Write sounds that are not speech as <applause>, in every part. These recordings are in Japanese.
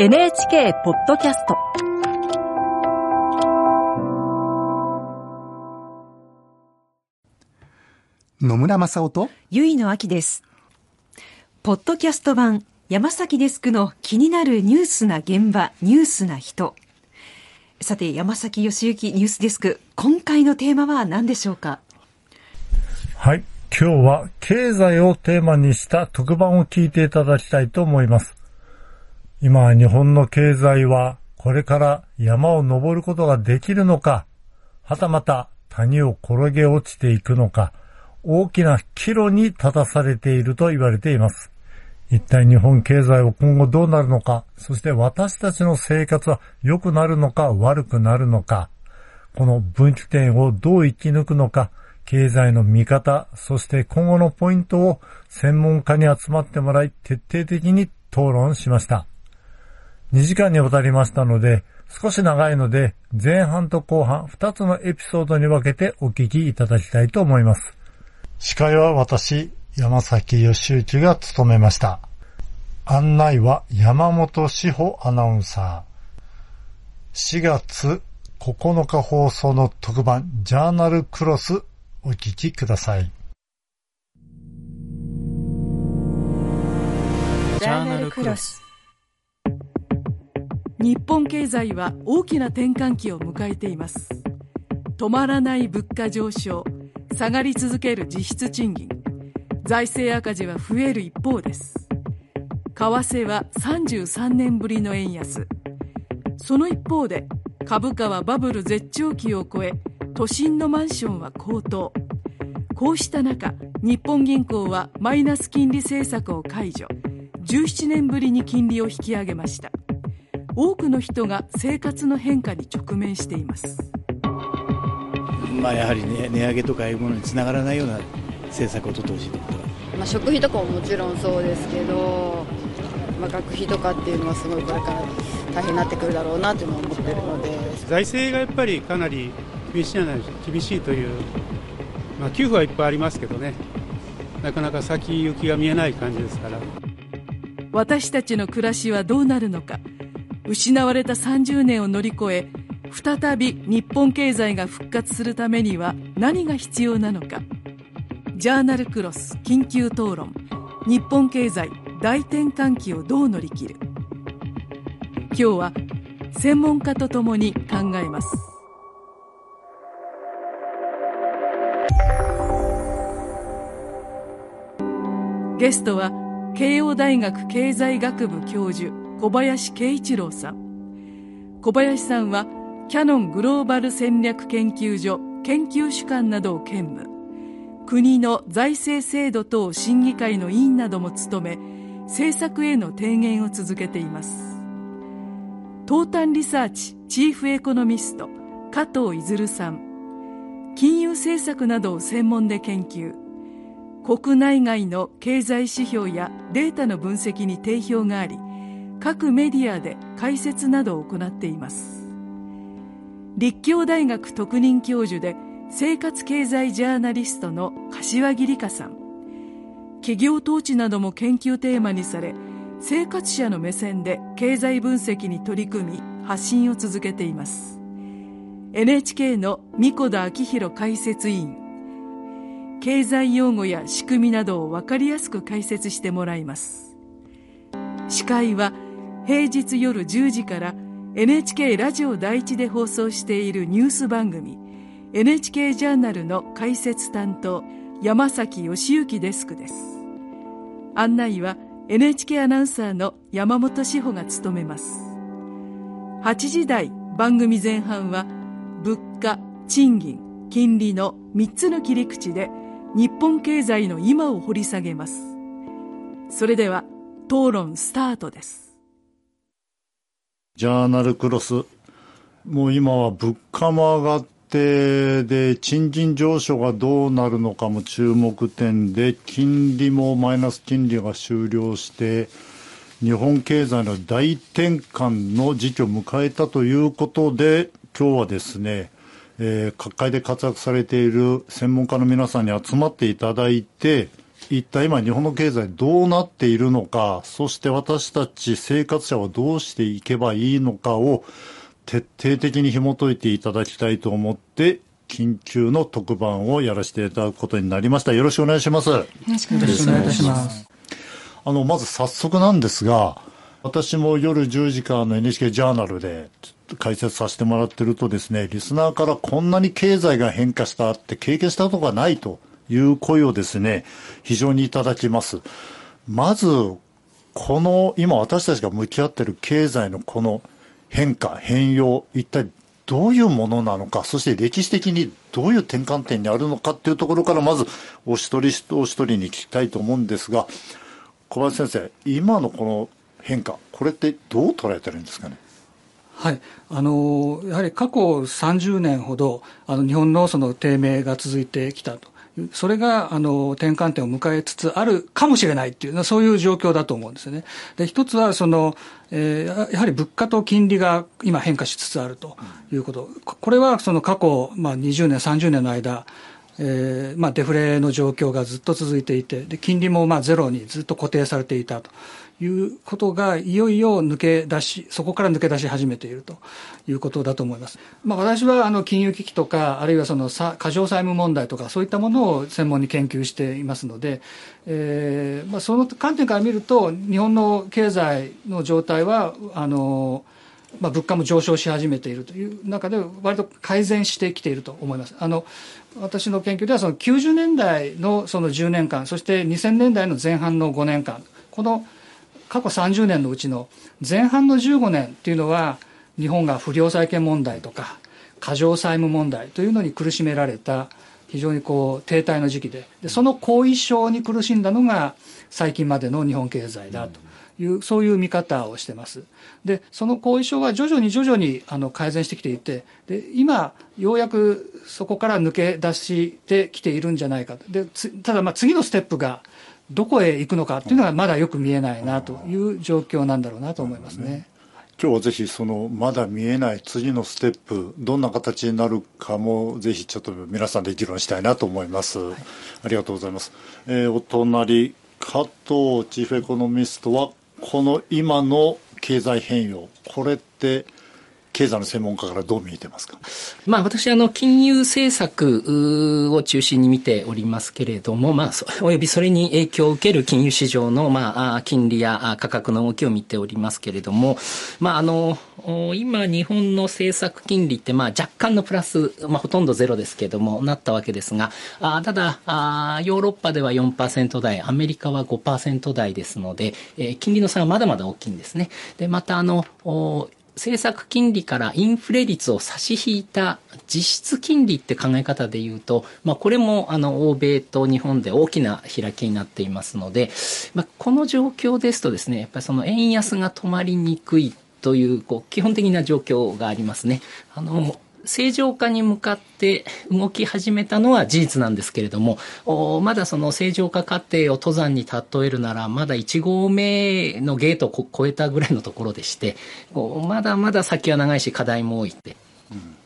NHK ポッドキャスト野村正夫とゆいのあきです。ポッドキャスト版山崎デスクの気になるニュースな現場、ニュースな人。さて、山崎義行ニュースデスク、今回のテーマは何でしょうか？はい。今日は経済をテーマにした特番を聞いていただきたいと思います。今、日本の経済はこれから山を登ることができるのか、はたまた谷を転げ落ちていくのか、大きな岐路に立たされていると言われています。一体日本経済は今後どうなるのか、そして私たちの生活は良くなるのか悪くなるのか、この分岐点をどう生き抜くのか、経済の見方、そして今後のポイントを専門家に集まってもらい徹底的に討論しました。2時間にわたりましたので、少し長いので前半と後半2つのエピソードに分けてお聞きいただきたいと思います。司会は私、山崎義之が務めました。案内は山本志保アナウンサー。4月9日放送の特番ジャーナルクロスお聞きください。ジャーナルクロス日本経済は大きな転換期を迎えています。止まらない物価上昇下がり続ける実質賃金財政赤字は増える一方です。為替は33年ぶりの円安。その一方で株価はバブル絶頂期を超え都心のマンションは高騰。こうした中日本銀行はマイナス金利政策を解除。17年ぶりに金利を引き上げました。多くの人が生活の変化に直面しています。まあ、やはり、ね、値上げとかいうものにつながらないような政策を取ってほしいと思ってます。まあ、食費とかももちろんそうですけど、まあ、学費とかっていうのはすごいこれから大変になってくるだろうなというのは思ってるので。財政がやっぱりかなり厳しいじゃない厳しいという、まあ、給付はいっぱいありますけどね。なかなか先行きが見えない感じですから。私たちの暮らしはどうなるのか失われた30年を乗り越え再び日本経済が復活するためには何が必要なのか。ジャーナルクロス緊急討論。日本経済大転換期をどう乗り切る。今日は専門家とともに考えます。ゲストは慶応大学経済学部教授小林慶一郎さん。小林さんはキャノングローバル戦略研究所研究主幹などを兼務。国の財政制度等審議会の委員なども務め政策への提言を続けています。東端リサーチチーフエコノミスト加藤出さん。金融政策などを専門で研究。国内外の経済指標やデータの分析に定評があり各メディアで解説などを行っています。立教大学特任教授で生活経済ジャーナリストの柏木理香さん。企業統治なども研究テーマにされ生活者の目線で経済分析に取り組み発信を続けています。NHK の三子田明宏解説委員。経済用語や仕組みなどを分かりやすく解説してもらいます。司会は平日夜10時から NHK ラジオ第一で放送しているニュース番組 NHK ジャーナルの解説担当山崎義行デスクです。案内は NHK アナウンサーの山本志保が務めます。8時台番組前半は物価賃金金利の3つの切り口で日本経済の今を掘り下げます。それでは討論スタートです。ジャーナルクロス。もう今は物価も上がって、で、賃金上昇がどうなるのかも注目点で、金利もマイナス金利が終了して、日本経済の大転換の時期を迎えたということで、今日はですね、えー各界で活躍されている専門家の皆さんに集まっていただいて、一体今日本の経済どうなっているのか、そして私たち生活者はどうしていけばいいのかを徹底的に紐解いていただきたいと思って、緊急の特番をやらせていただくことになりました。よろしくお願いします。よろしくお願いします。あの、まず早速なんですが、私も夜10時からの NHK ジャーナルで解説させてもらってるとですね、リスナーからこんなに経済が変化したって経験したことがないという声をですね、非常にいただきます。まず、この今私たちが向き合っている経済のこの変化、変容、一体どういうものなのか、そして歴史的にどういう転換点にあるのかっていうところから、まずお一人お一人に聞きたいと思うんですが、小林先生、今のこの変化、これってどう捉えてるんですかね？はい、あのやはり過去30年ほどあの日本のその低迷が続いてきたとそれがあの転換点を迎えつつあるかもしれないっていうそういう状況だと思うんですよね。で一つはその、えー、やはり物価と金利が今変化しつつあるということ、これはその過去、まあ、20年30年の間えーまあ、デフレの状況がずっと続いていてで金利もまあゼロにずっと固定されていたということがいよいよ抜け出しそこから抜け出し始めているということだと思います。まあ、私はあの金融危機とかあるいはその過剰債務問題とかそういったものを専門に研究していますので、えーまあ、その観点から見ると日本の経済の状態はあのまあ、物価も上昇し始めているという中で割と改善してきていると思います。あの私の研究ではその90年代のその10年間そして2000年代の前半の5年間この過去30年のうちの前半の15年っていうのは日本が不良債権問題とか過剰債務問題というのに苦しめられた非常にこう停滞の時期ででその後遺症に苦しんだのが最近までの日本経済だという、そういう見方をしてます。でその後遺症は徐々に徐々にあの改善してきていてで今ようやくそこから抜け出してきているんじゃないかでただまあ次のステップがどこへ行くのかっていうのはまだよく見えないなという状況なんだろうなと思いますね。今日はぜひそのまだ見えない次のステップどんな形になるかもぜひちょっと皆さんで議論したいなと思います、はい、ありがとうございます、えー、お隣加藤チーフエコノミストはこの今の経済変容。これって経済の専門家からどう見えてますか、まあ、私あの金融政策を中心に見ておりますけれども、まあ、<laughs> およびそれに影響を受ける金融市場の、まあ、金利や価格の動きを見ておりますけれども、まあ、あの今日本の政策金利って、まあ、若干のプラス、まあ、ほとんどゼロですけれどもなったわけですがあただあヨーロッパでは4%台アメリカは5%台ですので、えー、金利の差はまだまだ大きいんですね。でまたあの政策金利からインフレ率を差し引いた実質金利って考え方で言うと、まあ、これもあの欧米と日本で大きな開きになっていますので、まあ、この状況ですとですねやっぱりその円安が止まりにくいというこう基本的な状況がありますね。あの正常化に向かって動き始めたのは事実なんですけれども、まだその正常化過程を登山に例えるなら、まだ1合目のゲートを超えたぐらいのところでして、まだまだ先は長いし課題も多いって。うん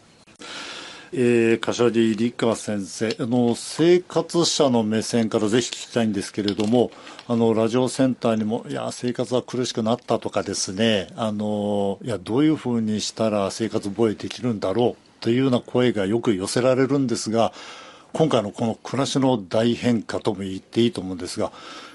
えー、柏木理香先生あの生活者の目線からぜひ聞きたいんですけれどもあのラジオセンターにもいや生活は苦しくなったとかですねあのいやどういうふうにしたら生活防衛できるんだろうというような声がよく寄せられるんですが、今回のこの暮らしの大変化とも言っていいと思うんですが、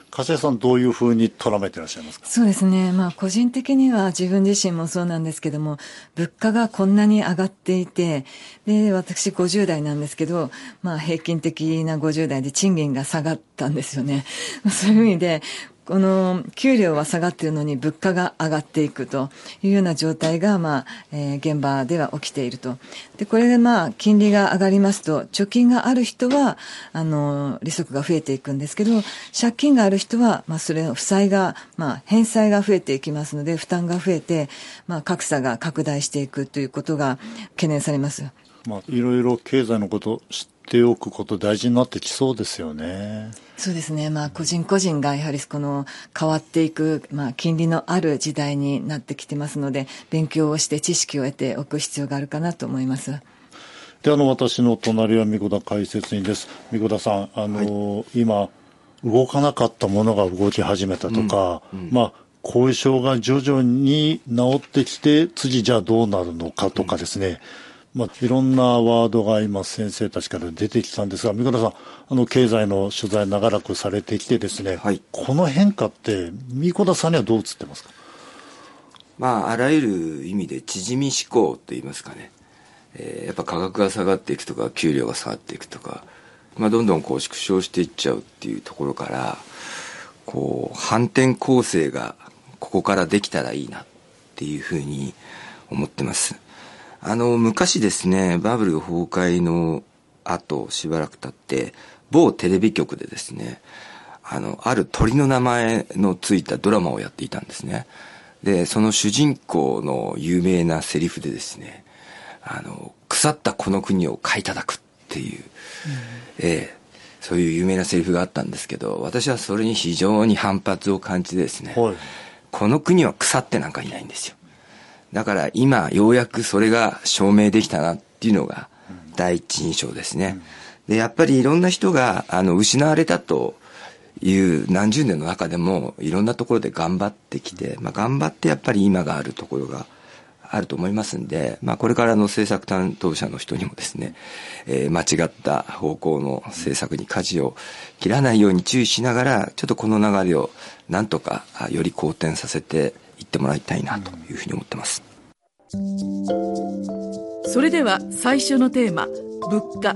柏井さん、どういうふうに捉めていらっしゃいますか？そうですね、まあ、個人的には自分自身もそうなんですけども、物価がこんなに上がっていて、で私、50代なんですけど、まあ、平均的な50代で賃金が下がったんですよね。そういう意味で、この給料は下がっているのに物価が上がっていくというような状態が、まあえー、現場では起きていると。で、これでまあ金利が上がりますと、貯金がある人は、あの、利息が増えていくんですけど、借金がある人は、まあそれの負債が、まあ返済が増えていきますので、負担が増えて、まあ格差が拡大していくということが懸念されます。まあいろいろ経済のこと知っておくこと大事になってきそうですよね。そうですね。まあ、個人個人がやはりこの変わっていく、まあ、金利のある時代になってきてますので、勉強をして知識を得ておく必要があるかなと思います。で、あの、私の隣は三子田解説員です。三子田さん、あの、はい、今、動かなかったものが動き始めたとか、うんうん、まあ、後遺症が徐々に治ってきて、次じゃあどうなるのかとかですね、まあ、いろんなワードが今先生たちから出てきたんですが、三倉さん、あの、経済の取材長らくされてきてですね、はい、この変化って、三倉さんにはどう映ってますか？まあ、あらゆる意味で縮み思考と言いますかね。えー、やっぱ価格が下がっていくとか、給料が下がっていくとか、まあ、どんどんこう縮小していっちゃうっていうところから、こう、反転攻勢がここからできたらいいなっていうふうに思ってます。あの、昔ですね、バブル崩壊の後、しばらく経って、某テレビ局でですね、あの、ある鳥の名前のついたドラマをやっていたんですね。で、その主人公の有名なセリフでですね、あの、腐ったこの国を買い叩くっていう、うん、ええそういう有名なセリフがあったんですけど、私はそれに非常に反発を感じてですね、はい、この国は腐ってなんかいないんですよ。だから今ようやくそれが証明できたなっていうのが第一印象ですね。で、やっぱりいろんな人があの失われたという何十年の中でもいろんなところで頑張ってきて、まあ、頑張ってやっぱり今があるところがあると思いますんで、まあ、これからの政策担当者の人にもですね、えー、間違った方向の政策に舵を切らないように注意しながら、ちょっとこの流れをなんとかより好転させていってもらいたいなというふうに思ってます。それでは最初のテーマ、物価。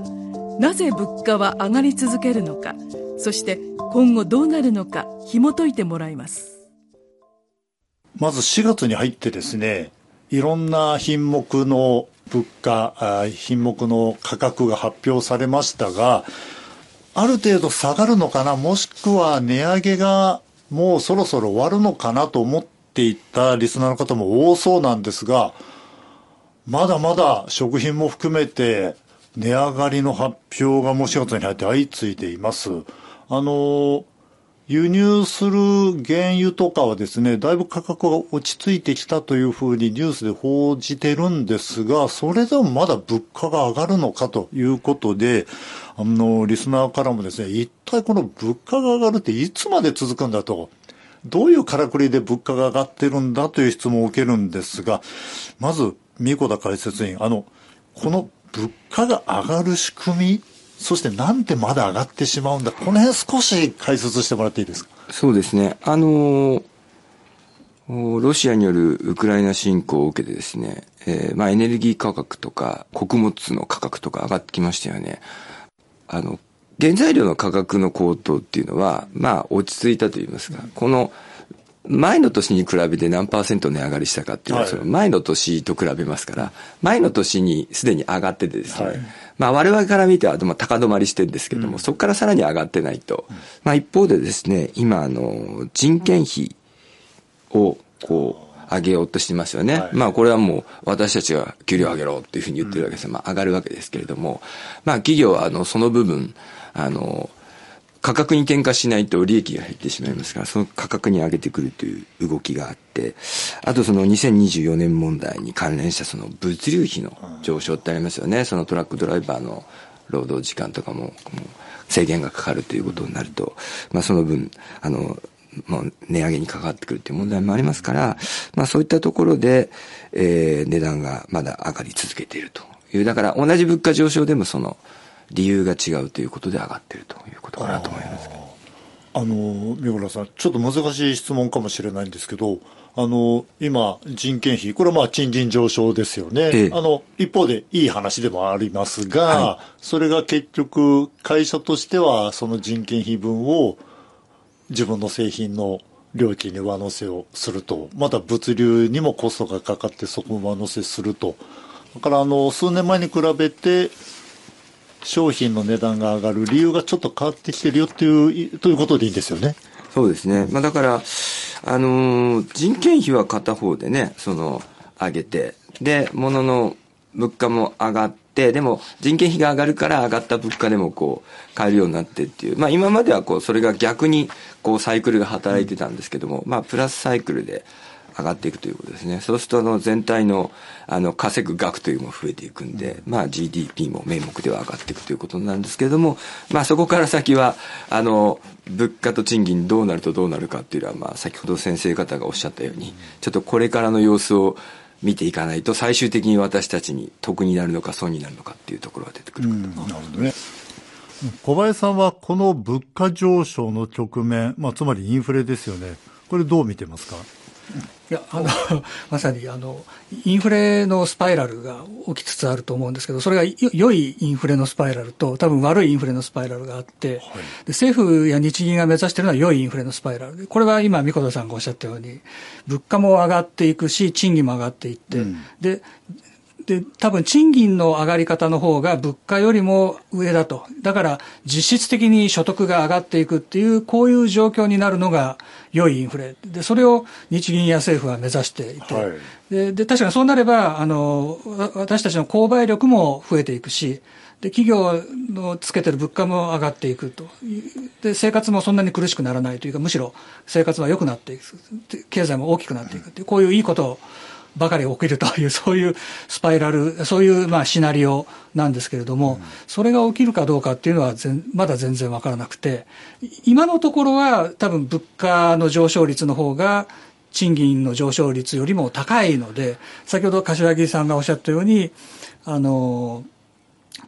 なぜ物価は上がり続けるのか、そして今後どうなるのか紐解いてもらいます。まず4月に入ってですね、いろんな品目の物価、品目の価格が発表されましたが、ある程度下がるのかな、もしくは値上げがもうそろそろ終わるのかなと思っていたリスナーの方も多そうなんですが、まだまだ食品も含めて値上がりの発表がもう4月に入って相次いでいます。あの、輸入する原油とかはですね、だいぶ価格が落ち着いてきたというふうにニュースで報じてるんですが、それでもまだ物価が上がるのかということで、あの、リスナーからもですね、一体この物価が上がるっていつまで続くんだと。どういうからくりで物価が上がってるんだという質問を受けるんですが、まず、三子田解説員、あの、この物価が上がる仕組み、そしてなんでまだ上がってしまうんだ、この辺少し解説してもらっていいですか？そうですね。あのロシアによるウクライナ侵攻を受けてですね、えー、まあエネルギー価格とか穀物の価格とか上がってきましたよね。あの、原材料の価格の高騰っていうのは、まあ落ち着いたと言いますか、この前の年に比べて何パーセント値上がりしたかっていうのは、その前の年と比べますから、前の年にすでに上がっててですね、はい、まあ我々から見ては高止まりしてるんですけども、うん、そこからさらに上がってないと。まあ一方でですね、今あの、人件費をこう、上げようとしてますよね。はい、まあこれはもう私たちが給料上げろっていうふうに言ってるわけです。まあ上がるわけですけれども、まあ企業はあの、その部分、あの、価格に転嫁しないと利益が減ってしまいますから、その価格に上げてくるという動きがあって、あとその2024年問題に関連したその物流費の上昇ってありますよね。そのトラックドライバーの労働時間とかも制限がかかるということになると、まあその分、あの、もう値上げに関わってくるという問題もありますから、まあそういったところで、えー、値段がまだ上がり続けているという。だから同じ物価上昇でもその、理由が違うということで上がっているということかなと思います。あの、三村さん、ちょっと難しい質問かもしれないんですけど、あの、今、人件費、これはまあ賃金上昇ですよね。ええ、あの、一方でいい話でもありますが、はい、それが結局、会社としてはその人件費分を自分の製品の料金に上乗せをすると、また物流にもコストがかかってそこ上乗せすると。だから、あの、数年前に比べて、商品の値段が上がる理由がちょっと変わってきてるよっていう、ということでいいんですよね。そうですね。まあだから、あのー、人件費は片方でね、その、上げて、で、物の物価も上がって、でも人件費が上がるから上がった物価でもこう、買えるようになってっていう。まあ今まではこう、それが逆にこう、サイクルが働いてたんですけども、まあプラスサイクルで上がっていくということですね。そうすると、あの、全体の、あの、稼ぐ額というのも増えていくんで、まあ、GDP も名目では上がっていくということなんですけれども、まあ、そこから先は、あの、物価と賃金どうなるとどうなるかっていうのは、まあ、先ほど先生方がおっしゃったように、ちょっとこれからの様子を見ていかないと、最終的に私たちに得になるのか損になるのかっていうところが出てくるかと。なるほどね。小林さんはこの物価上昇の局面、まあ、つまりインフレですよね。これどう見てますか？いや、あの、<laughs> まさに、あの、インフレのスパイラルが起きつつあると思うんですけど、それが良いインフレのスパイラルと、多分悪いインフレのスパイラルがあって、はい、で政府や日銀が目指しているのは良いインフレのスパイラル。で、これは今、神子田さんがおっしゃったように、物価も上がっていくし、賃金も上がっていって、うん、で、で、多分賃金の上がり方の方が物価よりも上だと。だから実質的に所得が上がっていくっていう、こういう状況になるのが良いインフレ。で、それを日銀や政府は目指していて。はい、でで、確かにそうなれば、あの、私たちの購買力も増えていくし、で、企業のつけてる物価も上がっていくと。で、生活もそんなに苦しくならないというか、むしろ生活は良くなっていく。経済も大きくなっていくっていう、こういういいことをばかり起きるという、そういうスパイラル、そういうまあシナリオなんですけれども、それが起きるかどうかっていうのはまだ全然わからなくて、今のところは多分物価の上昇率の方が、賃金の上昇率よりも高いので、先ほど柏木さんがおっしゃったように、あの、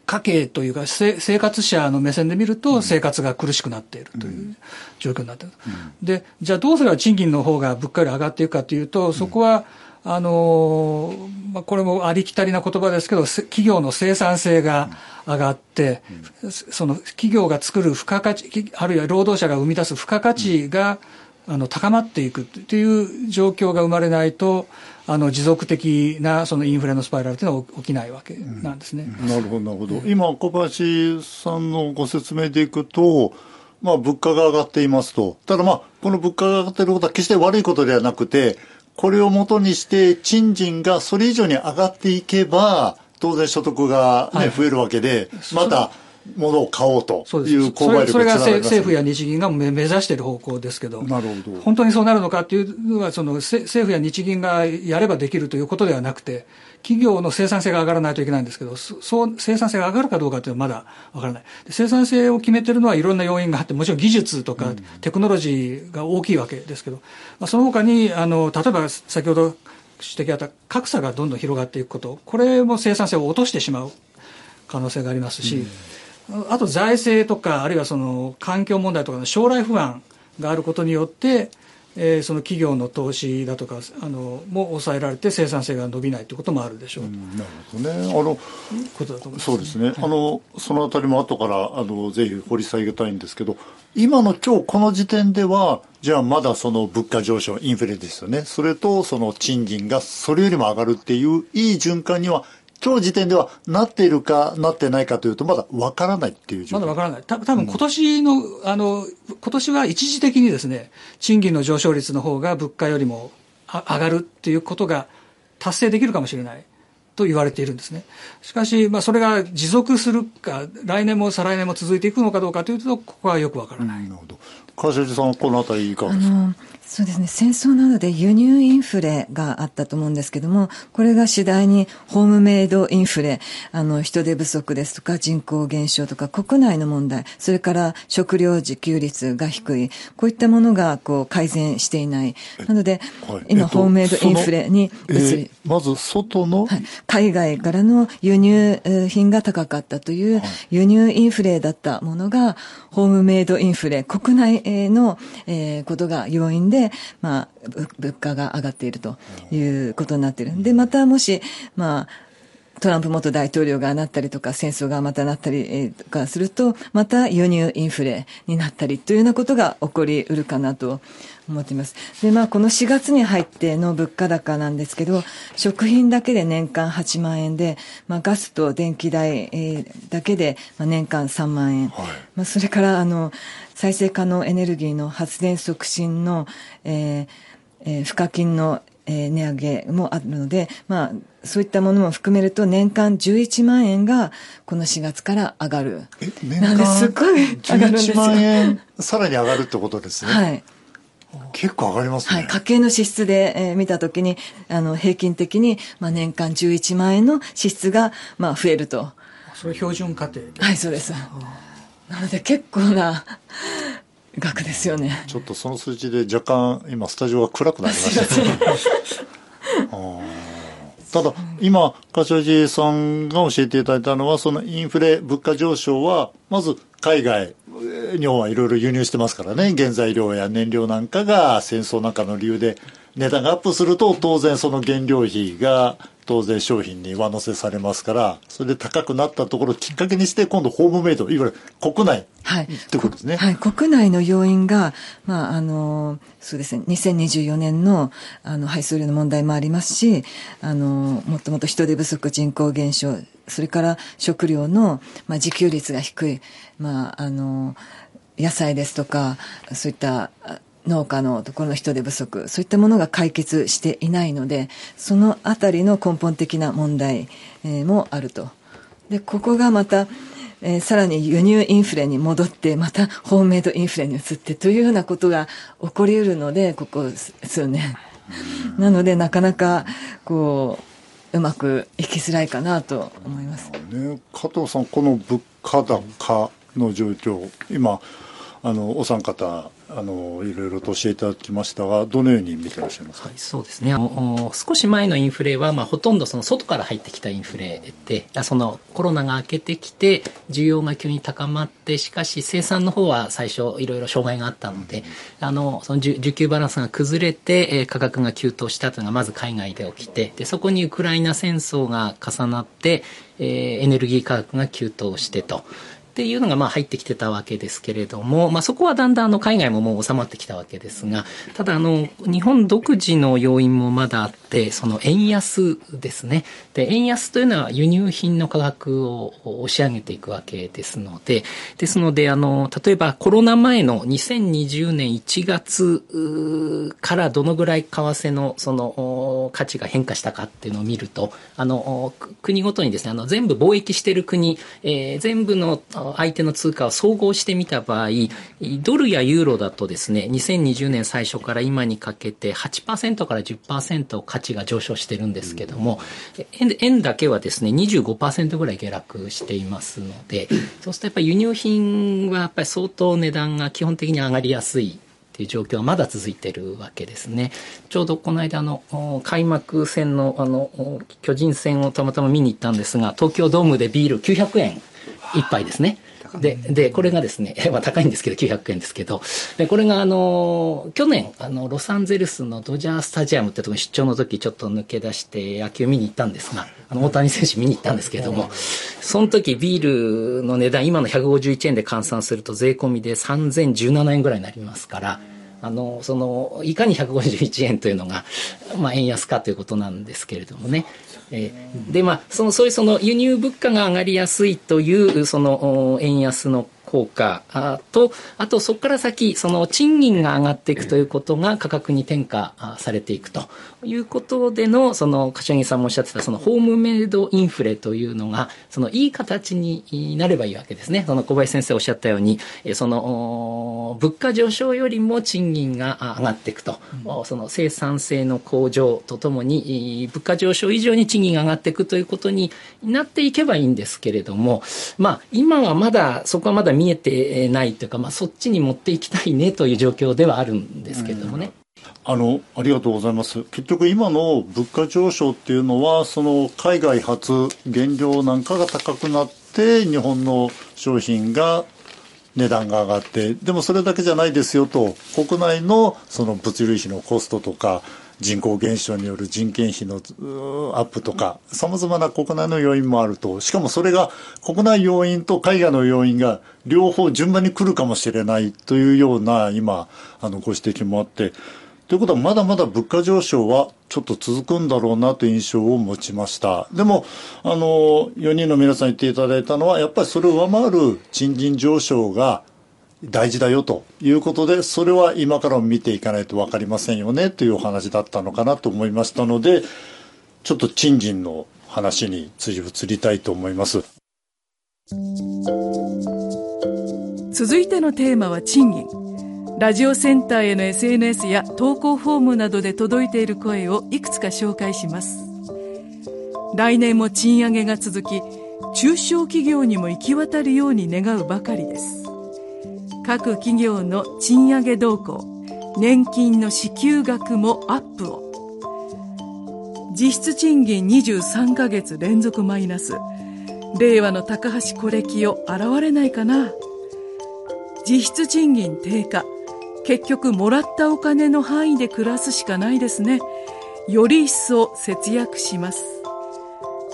家計というか生活者の目線で見ると生活が苦しくなっているという状況になっている。で、じゃあどうすれば賃金の方が物価より上がっていくかというと、そこは、あのまあ、これもありきたりな言葉ですけど、企業の生産性が上がって、うん、その企業が作る付加価値、あるいは労働者が生み出す付加価値が、うん、あの高まっていくという状況が生まれないと、あの持続的なそのインフレのスパイラルというのは起きないわけなんですね。うん、なるほど、なるほど。今、小林さんのご説明でいくと、まあ、物価が上がっていますと。ただまあ、この物価が上がっていることは決して悪いことではなくて、これをもとにして賃金がそれ以上に上がっていけば、当然所得がね、はい、増えるわけで、また、ものを買おうという購買力それが政府や日銀が目指している方向ですけど、なるほど。本当にそうなるのかっていうのは、その政府や日銀がやればできるということではなくて、企業の生産性が上がらないといけないんですけど、そう生産性が上がるかどうかというのはまだわからない。生産性を決めてるのはいろんな要因があって、もちろん技術とかテクノロジーが大きいわけですけど、まあ、その他に、あの、例えば先ほど指摘あった格差がどんどん広がっていくこと、これも生産性を落としてしまう可能性がありますし、うん、あと財政とか、あるいはその環境問題とかの将来不安があることによって、えー、その企業の投資だとかあのも抑えられて生産性が伸びないということもあるでしょう。うん、なるほどね。あのことだと思います、そうですね。はい、あのそのあたりも後からあのぜひ掘り下げたいんですけど、今の今日この時点ではじゃあまだその物価上昇インフレですよね。それとその賃金がそれよりも上がるっていういい循環には今日時点ではなっているかなってないかというと、まだわからないっていうまだわからない。た多分今年の、うん、あの、今年は一時的にですね、賃金の上昇率の方が物価よりも上がるっていうことが達成できるかもしれない。と言われているんですね。しかし、まあ、それが持続するか、来年も再来年も続いていくのかどうかというと、ここはよくわからない。なるほど。川さん、このあたりいかがですか？そうですね。戦争などで輸入インフレがあったと思うんですけども、これが次第にホームメイドインフレ、あの、人手不足ですとか人口減少とか国内の問題、それから食料自給率が低い、こういったものがこう改善していない。なので、はい、今、ホームメイドインフレに移り、えー、まず外の、はい、海外からの輸入品が高かったという輸入インフレだったものが、ホームメイドインフレ、国内の、えー、ことが要因で、まあ、物価が上がっているということになっている。で、またもし、まあ、トランプ元大統領がなったりとか、戦争がまたなったりとかすると、また輸入インフレになったりというようなことが起こりうるかなと思っています。で、まあ、この4月に入っての物価高なんですけど、食品だけで年間8万円で、まあ、ガスと電気代、えだけで、まあ、年間3万円。はい、まあ、それから、あの、再生可能エネルギーの発電促進の、えーえー、賦課金の、えー、値上げもあるので、まあ、そういったものも含めると年間11万円がこの4月から上がる。え、年間すごい上がるんですよ。11万円さらに上がるってことですね。はい。結構上がりますね。はい。家計の支出で、えー、見たときに、あの、平均的に、まあ、年間11万円の支出が、まあ、増えると。それ標準家庭はい、そうです。なので、結構な、額ですよね。ちょっとその数字で若干、今、スタジオが暗くなりましたね。ただ、今、柏木さんが教えていただいたのは、そのインフレ、物価上昇は、まず海外、日本はいろいろ輸入してますからね、原材料や燃料なんかが戦争なんかの理由で値段がアップすると、当然その原料費が当然商品に上乗せされますから、それで高くなったところをきっかけにして、今度ホームメイド、いわゆる国内ってことですね。はい、国内の要因が、まあ、あの、そうですね、2024年の、あの、配送量の問題もありますし、あの、もっともっと人手不足、人口減少、それから食料の、まあ、自給率が低い、まあ、あの、野菜ですとか、そういった農家のところの人手不足、そういったものが解決していないので、そのあたりの根本的な問題、もあると。で、ここがまた、えー、さらに輸入インフレに戻って、またホームメイドインフレに移ってというようなことが起こり得るので、ここ数年。なので、なかなか、こう、うまくいきづらいかなと思います。ね、加藤さん、この物価高の状況、今、あのお三方あのいろいろと教えていただきましたがどのように見てらっしゃいますか、はい、そうですねあの少し前のインフレは、まあ、ほとんどその外から入ってきたインフレでそのコロナが明けてきて需要が急に高まってしかし生産の方は最初いろいろ障害があったのであのその需給バランスが崩れて、価格が急騰したというのがまず海外で起きてでそこにウクライナ戦争が重なって、えー、エネルギー価格が急騰してと。っていうのがまあ入ってきてたわけですけれども、まあ、そこはだんだんあの海外ももう収まってきたわけですが、ただあの日本独自の要因もまだあって、その円安ですね。で、円安というのは輸入品の価格を押し上げていくわけですので、ですのであの、例えばコロナ前の2020年1月からどのぐらい為替のその価値が変化したかっていうのを見ると、あの、国ごとにですね、あの全部貿易してる国、えー、全部の相手の通貨を総合してみた場合、ドルやユーロだとですね、2020年最初から今にかけて8%から10%価値が上昇してるんですけども、円円だけはですね、25%ぐらい下落していますので、そうするとやっぱり輸入品はやっぱり相当値段が基本的に上がりやすいっていう状況はまだ続いてるわけですね。ちょうどこの間の開幕戦のあの巨人戦をたまたま見に行ったんですが、東京ドームでビール900円一杯ですね。で、で、これがですね、<laughs> まあ高いんですけど、900円ですけど、で、これがあの、去年、あの、ロサンゼルスのドジャースタジアムってとこ出張の時ちょっと抜け出して野球見に行ったんですが、あの、大谷選手見に行ったんですけれども、その時ビールの値段、今の151円で換算すると税込みで3017円ぐらいになりますから、あの、その、いかに151円というのが、まあ、円安かということなんですけれどもね。えー、で、まあ、その、そういうその輸入物価が上がりやすいという、その、円安の効果と、あとそこから先、その賃金が上がっていくということが価格に転嫁されていくと。いうことでの、その柏木さんもおっしゃってた、そのホームメイドインフレというのが、そのいい形になればいいわけですね。その小林先生おっしゃったように、その物価上昇よりも賃金が上がっていくと、うん、その生産性の向上とともに、物価上昇以上に賃金が上がっていくということになっていけばいいんですけれども、まあ今はまだ、そこはまだ見見えてないというか、まあ、そっちに持っていきたいねという状況ではあるんですけれどもね。あの、ありがとうございます。結局今の物価上昇っていうのは、その海外発原料なんかが高くなって、日本の商品が値段が上がって、でもそれだけじゃないですよと、国内のその物流費のコストとか、人口減少による人件費のアップとか、様々な国内の要因もあると、しかもそれが国内要因と海外の要因が両方順番に来るかもしれないというような今、あのご指摘もあって、ということはまだまだ物価上昇はちょっと続くんだろうなという印象を持ちました。でも、あの、4人の皆さん言っていただいたのは、やっぱりそれを上回る賃金上昇が大事だよということで、それは今から見ていかないと分かりませんよねというお話だったのかなと思いましたので、ちょっと賃金の話に次移りたいと思います。続いてのテーマは賃金。ラジオセンターへの SNS や投稿フォームなどで届いている声をいくつか紹介します。来年も賃上げが続き中小企業にも行き渡るように願うばかりです。各企業の賃上げ動向年金の支給額もアップを。実質賃金23ヶ月連続マイナス。令和の高橋コレキを現れないかな。実質賃金低下。結局もらったお金の範囲で暮らすしかないですね。より一層節約します。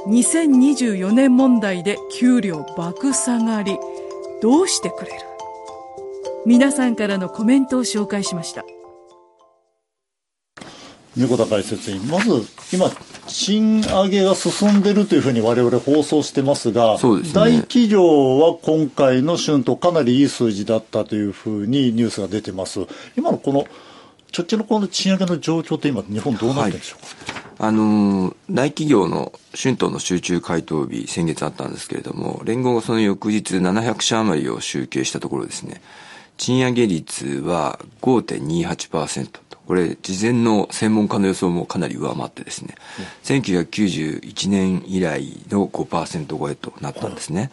2024年問題で給料爆下がり。どうしてくれる？皆さんからのコメントを紹介しました。猫田解説員、まず今、賃上げが進んでるというふうに我々放送してますが、すね、大企業は今回の春闘かなりいい数字だったというふうにニュースが出てます。今のこの直近のこの賃上げの状況って今、日本どうなってるんでしょうか、はい、あのー、大企業の春闘の集中回答日、先月あったんですけれども、連合がその翌日700社余りを集計したところですね、賃上げ率は5.28%と。これ、事前の専門家の予想もかなり上回ってですね、うん、1991年以来の5%超えとなったんですね。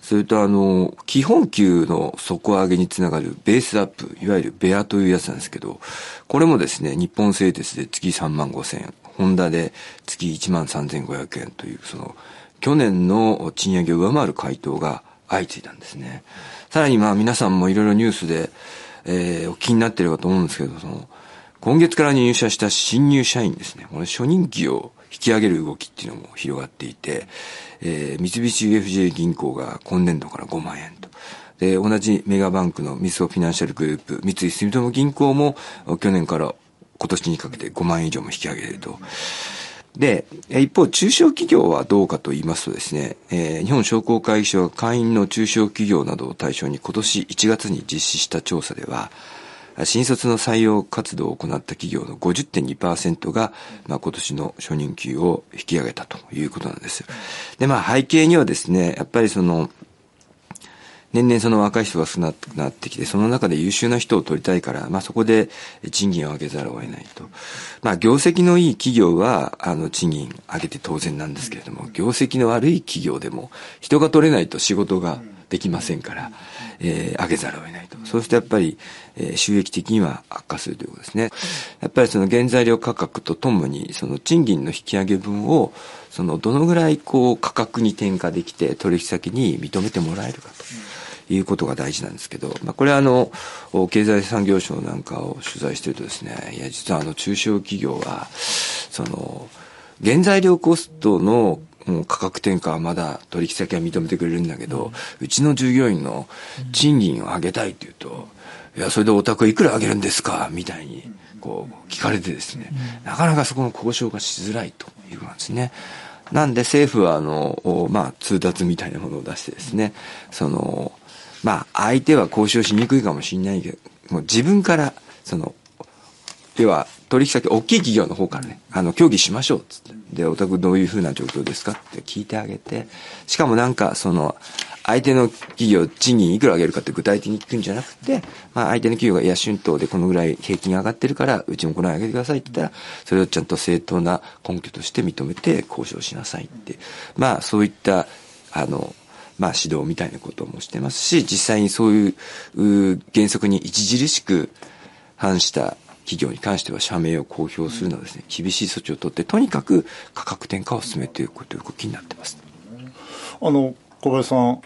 それと、あの、基本給の底上げにつながるベースアップ、いわゆるベアというやつなんですけど、これもですね、日本製鉄で月3万5千円、ホンダで月1万3500円という、その、去年の賃上げを上回る回答が相次いだんですね。さらにまあ皆さんもいろいろニュースで、えー、お気になってるかと思うんですけど、その、今月から入社した新入社員ですね。この初任給を引き上げる動きっていうのも広がっていて、えー、三菱 UFJ 銀行が今年度から5万円と。で、同じメガバンクのミソフィナンシャルグループ、三井住友銀行も去年から今年にかけて5万円以上も引き上げると。で、一方、中小企業はどうかと言いますとですね、えー、日本商工会議所が会員の中小企業などを対象に今年1月に実施した調査では、新卒の採用活動を行った企業の50.2%が、まあ、今年の初任給を引き上げたということなんです。で、まあ背景にはですね、やっぱりその、年々その若い人が少なくなってきて、その中で優秀な人を取りたいから、まあそこで賃金を上げざるを得ないと。まあ業績のいい企業は、あの賃金上げて当然なんですけれども、業績の悪い企業でも人が取れないと仕事ができませんから、えー、上げざるを得ないと。そうするとやっぱり、えー、収益的には悪化するということですね。やっぱりその原材料価格とともに、その賃金の引き上げ分を、そのどのぐらいこう価格に転嫁できて取引先に認めてもらえるかと。いうことが大事なんですけど、まあ、これはあの、経済産業省なんかを取材してるとですね、いや、実はあの、中小企業は、その、原材料コストのもう価格転嫁はまだ取引先は認めてくれるんだけど、うちの従業員の賃金を上げたいって言うと、いや、それでお宅いくら上げるんですか？みたいに、こう、聞かれてですね、なかなかそこの交渉がしづらいということなんですね。なんで政府は、あの、まあ、通達みたいなものを出してですね、その、まあ、相手は交渉しにくいかもしれないけど、もう自分から、その、要は、取引先、大きい企業の方からね、あの、協議しましょう、つって。で、お宅どういうふうな状況ですかって聞いてあげて、しかもなんか、その、相手の企業、賃金いくら上げるかって具体的に聞くんじゃなくて、まあ、相手の企業が、いや、春闘でこのぐらい平均上がってるから、うちもこの上げてくださいって言ったら、それをちゃんと正当な根拠として認めて交渉しなさいって。まあ、そういった、あの、まあ、指導みたいなこともしてますし、実際にそういう原則に著しく反した企業に関しては社名を公表するなどですね、厳しい措置を取って、とにかく価格転嫁を進めていくという動きになってます。あの、小林さん、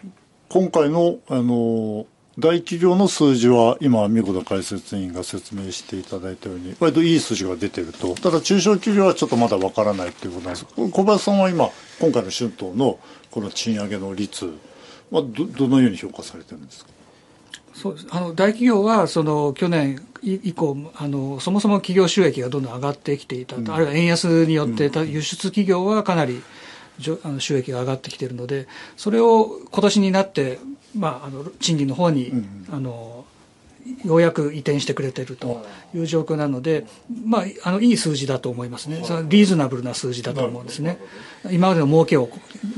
今回の、あの、大企業の数字は今、見事解説員が説明していただいたように、割といい数字が出てると。ただ、中小企業はちょっとまだわからないということなんです。小林さんは今、今回の春闘のこの賃上げの率はど、どのように評価されてるんですか？そうですあの大企業はその去年以降あのそもそも企業収益がどんどん上がってきていた、うん、あるいは円安によって輸出企業はかなりあの収益が上がってきているのでそれを今年になって、まあ、あの賃金の方に、うん、あのようやく移転してくれてるという状況なので、まあ、あのいい数字だと思いますね、そのリーズナブルな数字だと思うんですね、今までの儲けを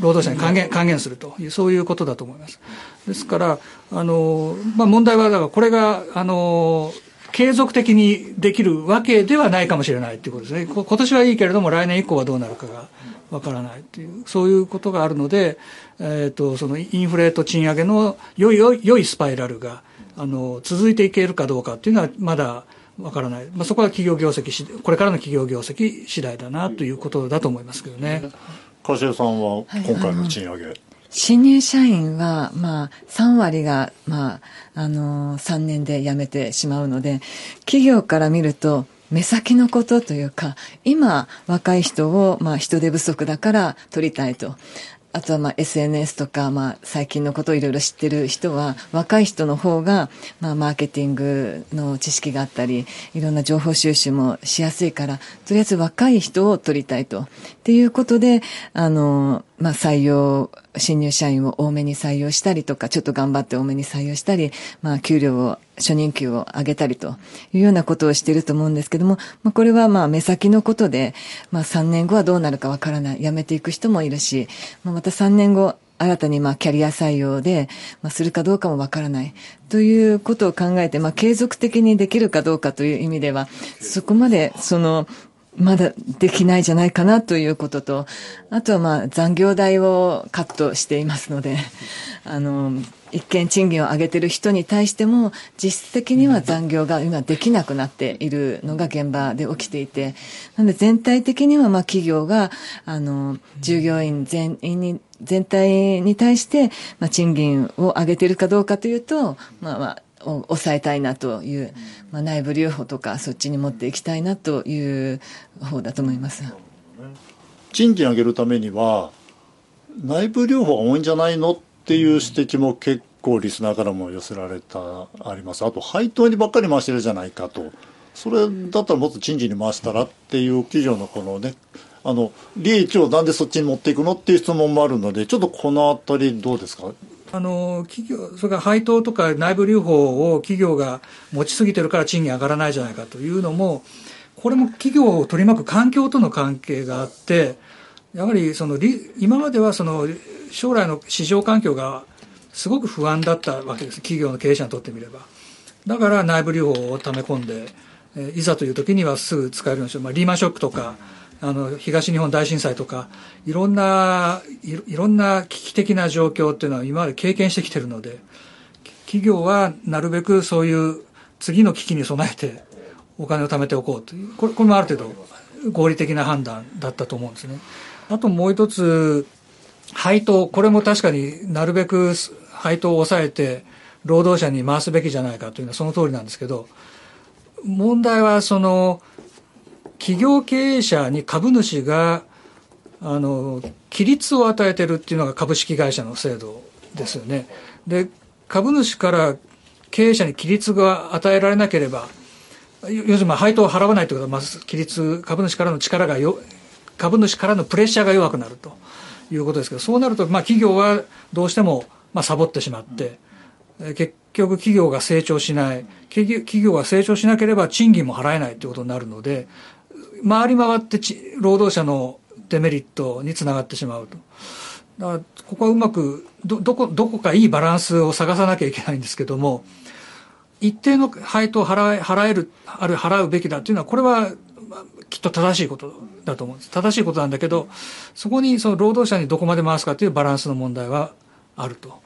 労働者に還元還元するという、そういうことだと思います。ですから、あのまあ、問題は、だからこれがあの継続的にできるわけではないかもしれないということですね、今年はいいけれども、来年以降はどうなるかがわからないという、そういうことがあるので、えーと、そのインフレと賃上げの良い良いスパイラルがあの続いていけるかどうかっていうのは、まだわからない、まあ、そこは企業業績し、これからの企業業績次第だなということだと思いますけどね。柏さんは今回の賃上げ、はい新入社員は、まあ、3割が、まあ、あのー、3年で辞めてしまうので、企業から見ると、目先のことというか、今、若い人を、まあ、人手不足だから取りたいと。あとはまあ SNS とか、まあ最近のことをいろいろ知ってる人は、若い人の方が、まあマーケティングの知識があったり、いろんな情報収集もしやすいから、とりあえず若い人を取りたいと。っていうことで、あの、まあ採用、新入社員を多めに採用したりとか、ちょっと頑張って多めに採用したり、まあ給料を初任給を上げたりというようなことをしていると思うんですけども、まあ、これはまあ目先のことで、まあ3年後はどうなるかわからない。辞めていく人もいるし、まあ、また3年後、新たにまあキャリア採用で、まあ、するかどうかもわからない。ということを考えて、まあ、継続的にできるかどうかという意味では、そこまで、その、まだできないじゃないかなということと、あとはまあ残業代をカットしていますので、<laughs> あの、一見賃金を上げてる人に対しても、実質的には残業が今できなくなっているのが現場で起きていて、なので全体的にはまあ企業が、あの、従業員全員に、全体に対して、まあ賃金を上げてるかどうかというと、まあまあ、抑えたいなという、まあ、内部留保とかそっちに持っていきたいなという方だと思います。賃金上げるためには内部留保が多いんじゃないのっていう指摘も結構リスナーからも寄せられたあります。あと配当にばっかり回してるじゃないかと。それだったらもっと賃金に回したらっていう企業のこのねあの利益をなんでそっちに持っていくのっていう質問もあるのでちょっとこの辺りどうですか？あの企業それから配当とか内部留保を企業が持ちすぎてるから賃金上がらないじゃないかというのもこれも企業を取り巻く環境との関係があってやはりその今まではその将来の市場環境がすごく不安だったわけです。企業の経営者にとってみれば。だから内部留保を溜め込んでいざという時にはすぐ使えるようにしよう、まあ、リーマンショックとかあの東日本大震災とかいろんないろんな危機的な状況っていうのは今まで経験してきてるので企業はなるべくそういう次の危機に備えてお金を貯めておこうというこれこれもある程度合理的な判断だったと思うんですね。あともう一つ配当これも確かになるべく配当を抑えて労働者に回すべきじゃないかというのはその通りなんですけど問題はその企業経営者に株主が、あの、規律を与えてるっていうのが株式会社の制度ですよね。で、株主から経営者に規律が与えられなければ、要するにまあ配当を払わないということは、まず規律、株主からの力がよ、株主からのプレッシャーが弱くなるということですけど、そうなると、まあ企業はどうしても、まあサボってしまって、結局企業が成長しない、企業が成長しなければ賃金も払えないということになるので、回り回って労働者のデメリットにつながってしまうと。だからここはうまくどどこどこかいいバランスを探さなきゃいけないんですけども一定の配当を払え払えるある払うべきだというのはこれはきっと正しいことだと思うんです正しいことなんだけどそこにその労働者にどこまで回すかというバランスの問題はあると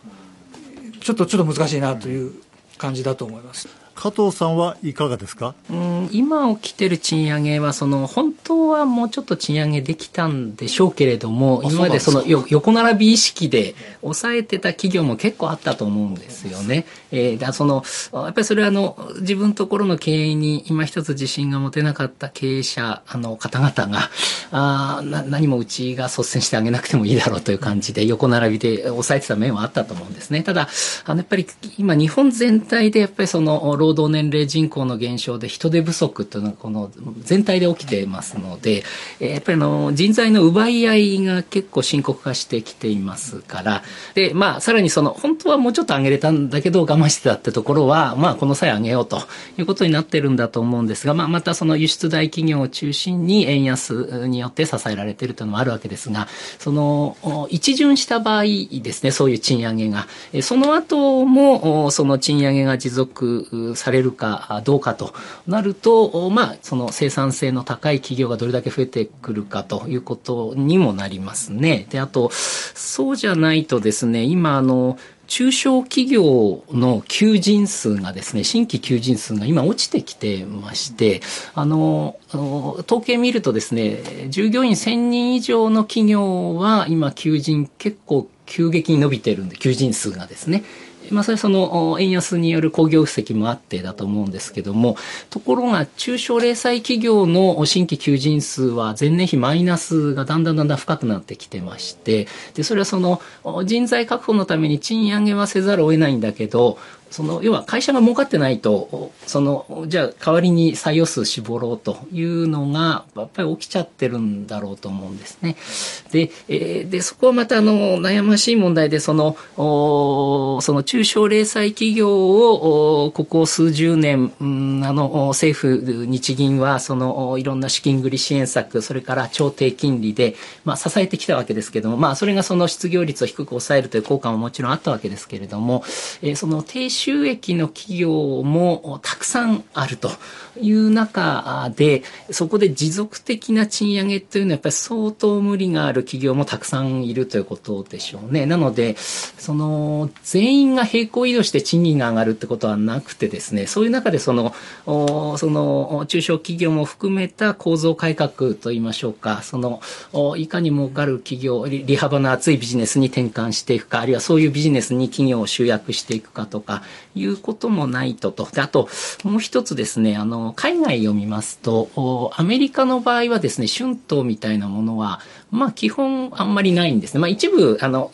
ちょっとちょっと難しいなという感じだと思います。加藤さんはいかがですか？うん今起きてる賃上げはその本当はもうちょっと賃上げできたんでしょうけれども今までその横並び意識で抑えてた企業も結構あったと思うんですよね。えー、だそのやっぱりそれはあの自分のところの経営に今一つ自信が持てなかった経営者あの方々があな何もうちが率先してあげなくてもいいだろうという感じで横並びで抑えてた面はあったと思うんですね。ただあのやっぱり今日本全体でやっぱりその労働年齢人口の減少で人手不足というのはこの全体で起きています。ので、やっぱりの人材の奪い合いが結構深刻化してきていますから、で、まあ、さらにその、本当はもうちょっと上げれたんだけど我慢してたってところは、まあ、この際上げようということになってるんだと思うんですが、まあ、またその輸出大企業を中心に円安によって支えられているというのもあるわけですが、その、一巡した場合ですね、そういう賃上げが、その後も、その賃上げが持続されるかどうかとなると、まあ、その生産性の高い企業がどれだけ増えてくるかということにもなりますね。で、あと、そうじゃないとですね、今、あの、中小企業の求人数がですね、新規求人数が今落ちてきてまして、あの、あの統計見るとですね、従業員1000人以上の企業は今求人結構急激に伸びてるんで、求人数がですね。まあ、それはその円安による工業不石もあってだと思うんですけども、ところが中小零細企業の新規求人数は前年比マイナスがだんだんだんだん深くなってきてまして、で、それはその人材確保のために賃上げはせざるを得ないんだけど、その要は会社が儲かってないとそのじゃあ代わりに採用数絞ろうというのがやっぱり起きちゃってるんだろうと思うんですね。で、えー、でそこはまたあの悩ましい問題でそのおその中小零細企業をおここ数十年、うん、あの政府日銀はそのいろんな資金繰り支援策それから超低金利で、まあ、支えてきたわけですけども、まあ、それがその失業率を低く抑えるという効果ももちろんあったわけですけれども、えー、その低収益の企業もたくさんあるという中で、そこで持続的な賃上げというのはやっぱり相当無理がある企業もたくさんいるということでしょうね。なので、その全員が平行移動して賃金が上がるってことはなくてですね、そういう中でその、その中小企業も含めた構造改革といいましょうか、その、いかに儲かる企業、利幅の厚いビジネスに転換していくか、あるいはそういうビジネスに企業を集約していくかとか、いうこともないとと。で、あと、もう一つですね、あの、海外を見ますと、アメリカの場合はですね、春闘みたいなものは、まあ基本あんまりないんですね。まあ一部、あの、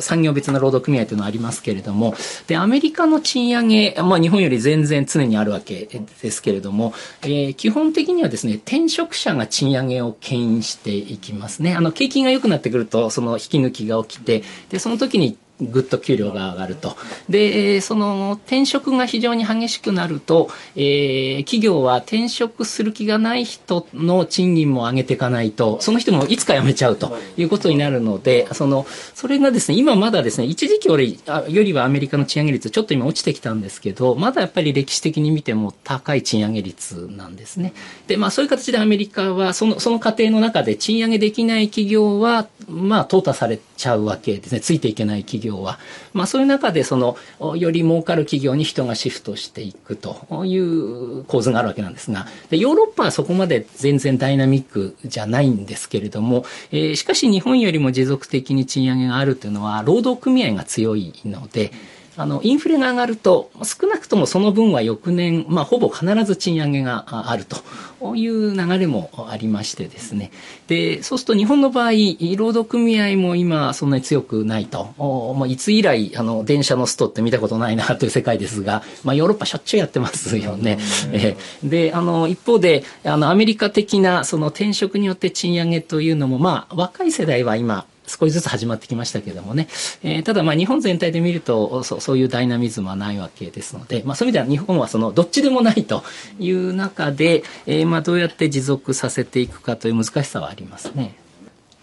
産業別の労働組合というのはありますけれども、で、アメリカの賃上げ、まあ日本より全然常にあるわけですけれども、えー、基本的にはですね、転職者が賃上げを牽引していきますね。あの、景気が良くなってくると、その引き抜きが起きて、で、その時にぐっと給料が上がると。で、その転職が非常に激しくなると、えー、企業は転職する気がない人の賃金も上げていかないと、その人もいつか辞めちゃうということになるので、その、それがですね、今まだですね、一時期よりよりはアメリカの賃上げ率ちょっと今落ちてきたんですけど、まだやっぱり歴史的に見ても高い賃上げ率なんですね。で、まあそういう形でアメリカは、その、その過程の中で賃上げできない企業は、まあ淘汰されてちゃうわけですね。ついていけない企業は。まあそういう中でその、より儲かる企業に人がシフトしていくという構図があるわけなんですが、でヨーロッパはそこまで全然ダイナミックじゃないんですけれども、えー、しかし日本よりも持続的に賃上げがあるというのは、労働組合が強いので、あの、インフレが上がると、少なくともその分は翌年、まあ、ほぼ必ず賃上げがあるという流れもありましてですね。で、そうすると日本の場合、労働組合も今そんなに強くないと。まあ、いつ以来、あの、電車のストって見たことないなという世界ですが、まあ、ヨーロッパしょっちゅうやってますよね。えで、あの、一方で、あの、アメリカ的なその転職によって賃上げというのも、まあ、若い世代は今、少しずつ始まってきましたけどもね。えー、ただまあ日本全体で見るとそ、そういうダイナミズムはないわけですので、まあそういう意味では日本はそのどっちでもないという中で、えー、まあどうやって持続させていくかという難しさはありますね。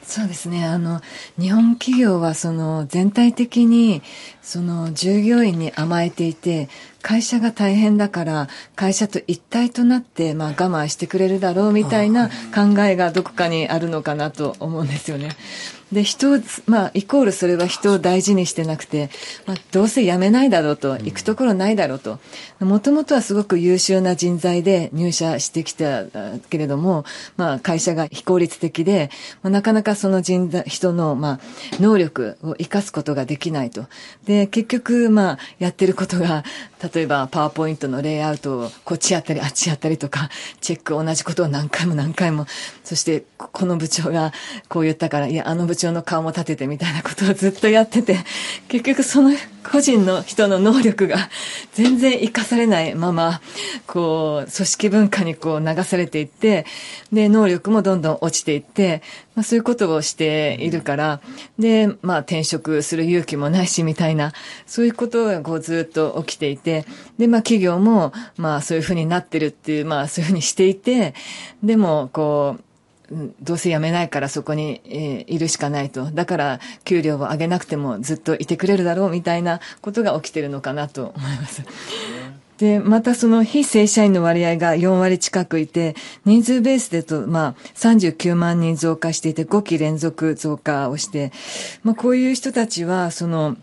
そうですね。あの、日本企業はその全体的にその従業員に甘えていて、会社が大変だから会社と一体となってまあ我慢してくれるだろうみたいな考えがどこかにあるのかなと思うんですよね。で、人を、まあ、イコールそれは人を大事にしてなくて、まあ、どうせ辞めないだろうと、行くところないだろうと。もともとはすごく優秀な人材で入社してきたけれども、まあ、会社が非効率的で、まあ、なかなかその人材、人の、まあ、能力を生かすことができないと。で、結局、まあ、やってることが、例えば、パワーポイントのレイアウトをこっちやったり、あっちやったりとか、チェック同じことを何回も何回も、そして、この部長がこう言ったから、いや、あの部長の顔も立ててみたいなことをずっとやってて、結局その個人の人の能力が <laughs> 全然活かされないまま、こう、組織文化にこう流されていって、で、能力もどんどん落ちていって、まあそういうことをしているから、で、まあ転職する勇気もないしみたいな、そういうことがこうずっと起きていて、で、まあ企業も、まあそういうふうになってるっていう、まあそういうふうにしていて、でも、こう、どうせ辞めないからそこに、えー、いるしかないと。だから給料を上げなくてもずっといてくれるだろうみたいなことが起きてるのかなと <laughs> 思います。で、またその非正社員の割合が4割近くいて、人数ベースでと、まあ、39万人増加していて、5期連続増加をして、まあ、こういう人たちは、その、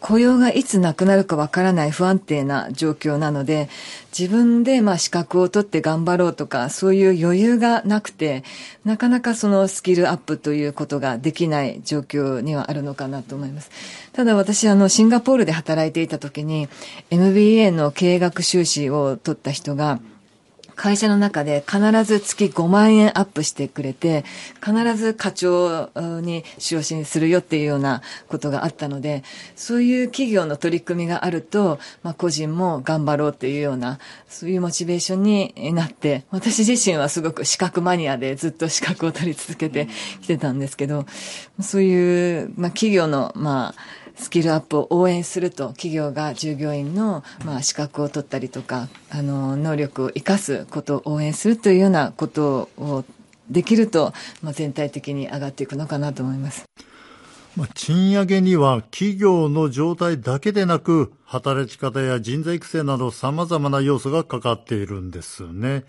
雇用がいつなくなるかわからない不安定な状況なので、自分でまあ資格を取って頑張ろうとか、そういう余裕がなくて、なかなかそのスキルアップということができない状況にはあるのかなと思います。ただ私、あの、シンガポールで働いていた時に、MBA の経営学修士を取った人が、会社の中で必ず月5万円アップしてくれて、必ず課長に昇進するよっていうようなことがあったので、そういう企業の取り組みがあると、まあ、個人も頑張ろうっていうような、そういうモチベーションになって、私自身はすごく資格マニアでずっと資格を取り続けてきてたんですけど、そういう、まあ、企業の、まあ、スキルアップを応援すると企業が従業員の、まあ、資格を取ったりとかあの能力を生かすことを応援するというようなことをできると、まあ、全体的に上がっていくのかなと思います。まあ、賃上げには企業の状態だけでなく働き方や人材育成など様々な要素がかかっているんですね。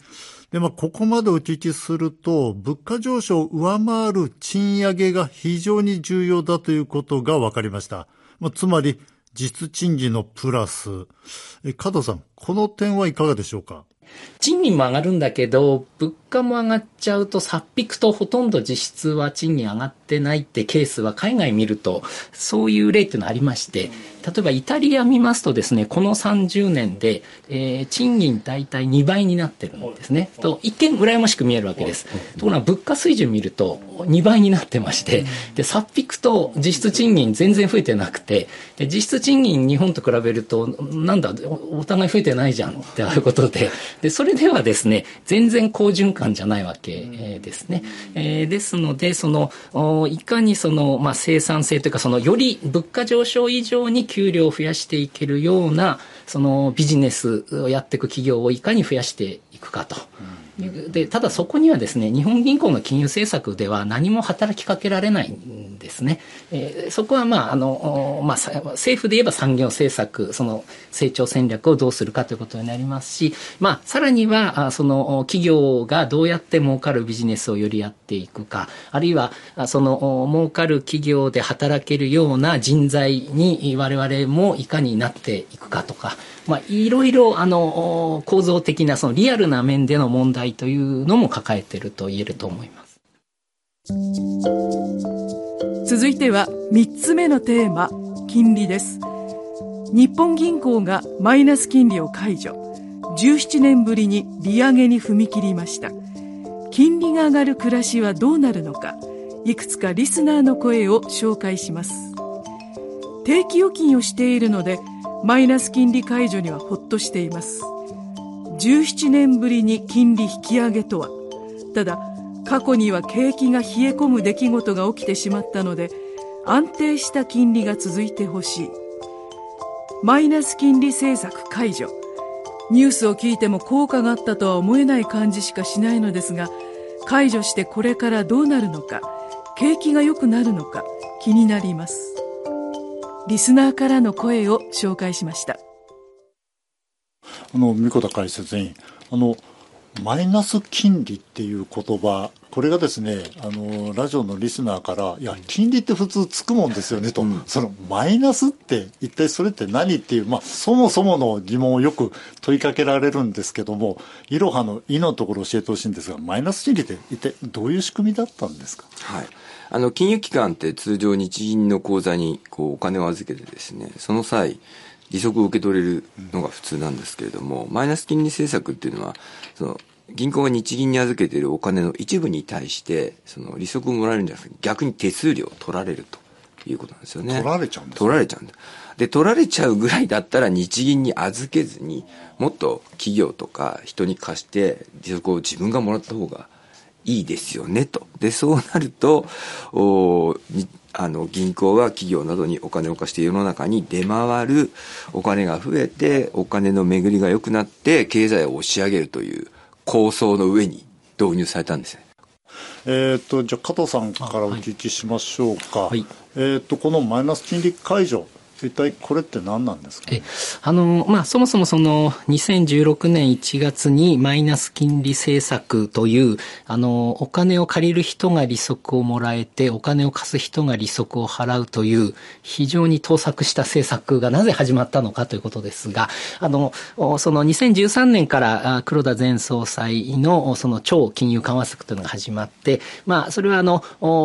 で、まあ、ここまでお聞きすると、物価上昇を上回る賃上げが非常に重要だということが分かりました。まあ、つまり、実賃金のプラス。え、加藤さん、この点はいかがでしょうか？賃金も上がるんだけど、物価も上がっちゃうと、さっぴくとほとんど実質は賃金上がってないってケースは海外見ると、そういう例っていうのありまして、例えばイタリア見ますとですね、この30年で、えー、賃金大体2倍になってるんですね。と、一見羨ましく見えるわけです。ところが物価水準見ると2倍になってまして、で、さっぴくと実質賃金全然増えてなくて、で実質賃金日本と比べると、なんだ、お互い増えてないじゃんっていうことで、で、それではですね、全然好循環じゃないわけですね。えー、ですので、その、いかにその、まあ、生産性というか、その、より物価上昇以上に給給料を増やしていけるような、そのビジネスをやっていく企業をいかに増やしていくかと。でただそこにはですね日本銀行の金融政策では何も働きかけられないんですね。えー、そこはまああの、まあ、政府で言えば産業政策その成長戦略をどうするかということになりますし、まあ、さらにはその企業がどうやって儲かるビジネスをよりやっていくかあるいはその儲かる企業で働けるような人材に我々もいかになっていくかとかまあ、いろいろあの構造的なそのリアルな面での問題というのも抱えていると言えると思います。続いては3つ目のテーマ金利です。日本銀行がマイナス金利を解除。17年ぶりに利上げに踏み切りました。金利が上がる暮らしはどうなるのかいくつかリスナーの声を紹介します。定期預金をしているのでマイナス金利解除にはほっとしています。17年ぶりに金利引き上げとはただ過去には景気が冷え込む出来事が起きてしまったので安定した金利が続いてほしい。マイナス金利政策解除。ニュースを聞いても効果があったとは思えない感じしかしないのですが解除してこれからどうなるのか景気が良くなるのか気になります。リスナーからの声を紹介しました。あの三子田解説員あのマイナス金利っていう言葉これがですねあのラジオのリスナーから「いや金利って普通つくもんですよね」と、うん、そのマイナスって一体それって何っていう、まあ、そもそもの疑問をよく問いかけられるんですけどもいろはの「い」のところ教えてほしいんですがマイナス金利って一体どういう仕組みだったんですか？はいあの、金融機関って通常日銀の口座にこうお金を預けてですね、その際、利息を受け取れるのが普通なんですけれども、マイナス金利政策っていうのは、その、銀行が日銀に預けているお金の一部に対して、その利息をもらえるんじゃなくて、逆に手数料を取られるということなんですよね。取られちゃうんです取られちゃうんだ。で、取られちゃうぐらいだったら日銀に預けずに、もっと企業とか人に貸して、そこを自分がもらった方がいいですよね、と。で、そうなると、おあの、銀行は企業などにお金を貸して世の中に出回るお金が増えて、お金の巡りが良くなって、経済を押し上げるという構想の上に導入されたんですね。えっ、と、じゃあ加藤さんからお聞きしましょうか。はい、えっ、と、このマイナス金利解除、一体これって何なんですか、えあの、まあ、そもそもその2016年1月にマイナス金利政策という、あの、お金を借りる人が利息をもらえて、お金を貸す人が利息を払うという、非常に盗作した政策がなぜ始まったのかということですが、あの、その2013年から黒田前総裁のその超金融緩和策というのが始まって、まあ、それはあの、